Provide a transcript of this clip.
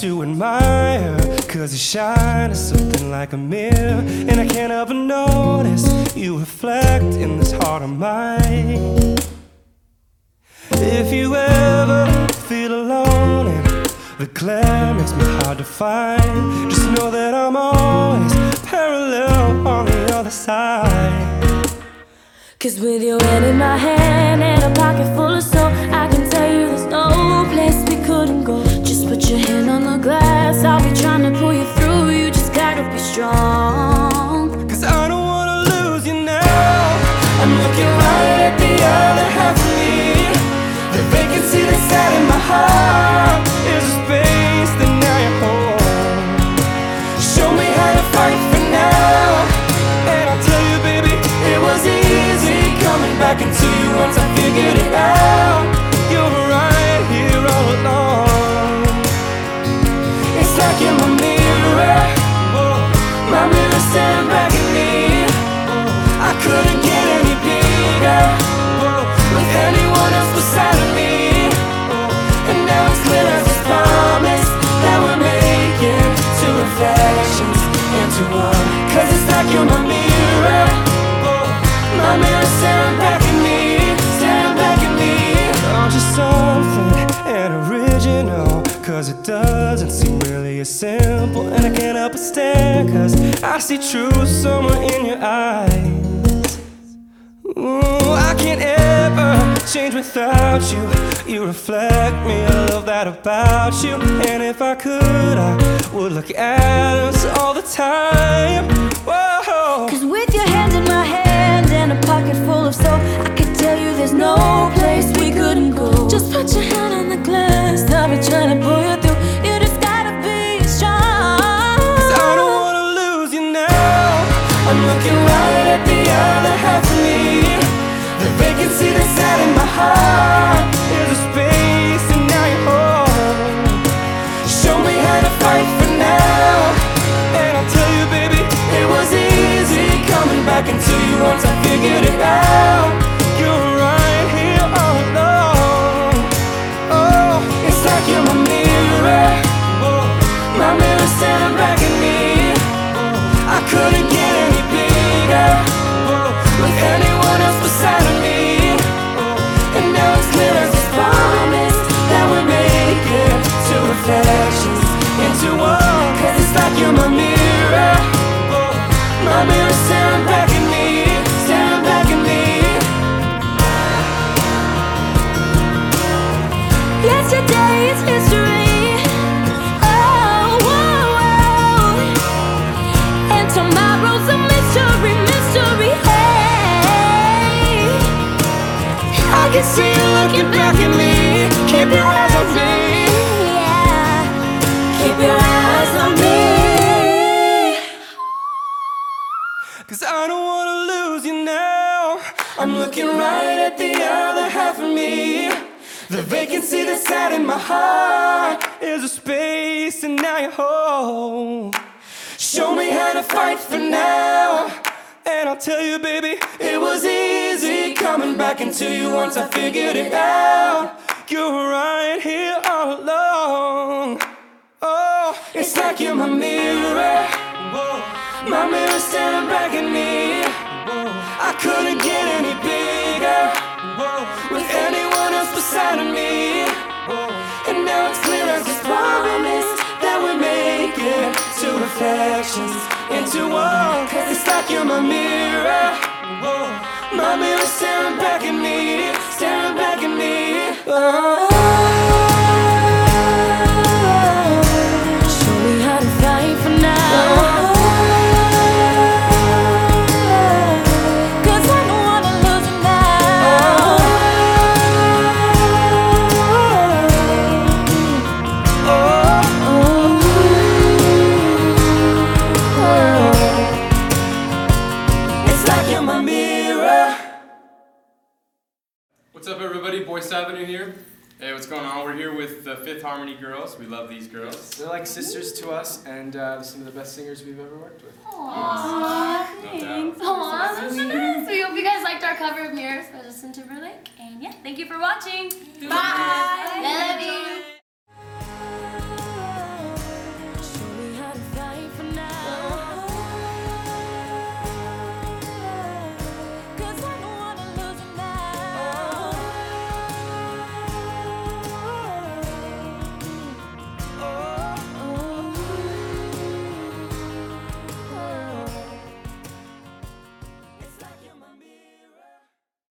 to admire. Cause you shine as something like a mirror. And I can't help but notice you reflect in this heart of mine. If you ever feel alone and the glare makes me hard to find, just know that I'm always parallel on the other side. Cause with your hand in my hand and a pocket full of soul, I can like you're simple. And I can't help but stare, cause I see truth somewhere in your eyes. Ooh, I can't ever change without you. You reflect me, I love that about you. And if I could, I would look at us all the time. Whoa. Cause with your hand in my hand and a pocket full of soul, I could tell you there's no place we couldn't go. Just put your hand on the I'm looking right History. Oh, whoa, whoa. And tomorrow's a mystery, mystery. Hey, I can see you looking back at me. Keep your eyes on me. yeah. Keep your eyes on me. Cause I don't wanna lose you now. I'm looking right at the other half of me. The vacancy that's sat in my heart is a space, and now you're home. Show me how to fight for now. And I'll tell you, baby, it was easy coming back into you once I figured it out. You're right here all along. Oh, it's like you're my mirror. My mirror staring back at me. I couldn't get any bigger. With anyone else beside of me. And now it's clear as it's promised that we're making two reflections into one. Cause it's like you're my mirror. My mirror staring back at me, staring back at me. Oh. Here. Hey, what's going on? We're here with the Fifth Harmony girls. We love these girls. They're like sisters to us, and uh, some of the best singers we've ever worked with. Aww, No thanks. Aww, that's so nice. We hope you guys liked our cover of Mirrors by Justin Timberlake. And yeah, thank you for watching. Bye. Love you.